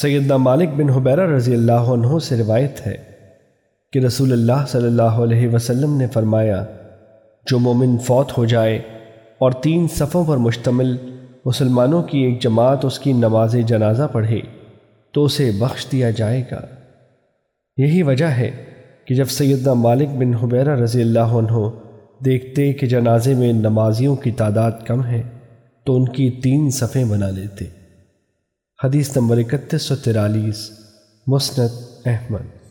سیدنا مالک بن حبیرہ رضی اللہ عنہ سے روایت ہے کہ رسول اللہ صلی اللہ علیہ وسلم نے فرمایا، جو مومن فوت ہو جائے اور تین صفوں پر مشتمل مسلمانوں کی ایک جماعت اس کی نماز جنازہ پڑھے، تو اسے بخش دیا جائے گا۔ یہی وجہ ہے کہ جب سیدنا مالک بن حبیرہ رضی اللہ عنہ دیکھتے کہ جنازے میں نمازیوں کی تعداد کم ہے، تو ان کی تین صفیں بنا لیتے۔ حدیث نمبر اکتیس سو ترالیس مسند احمد۔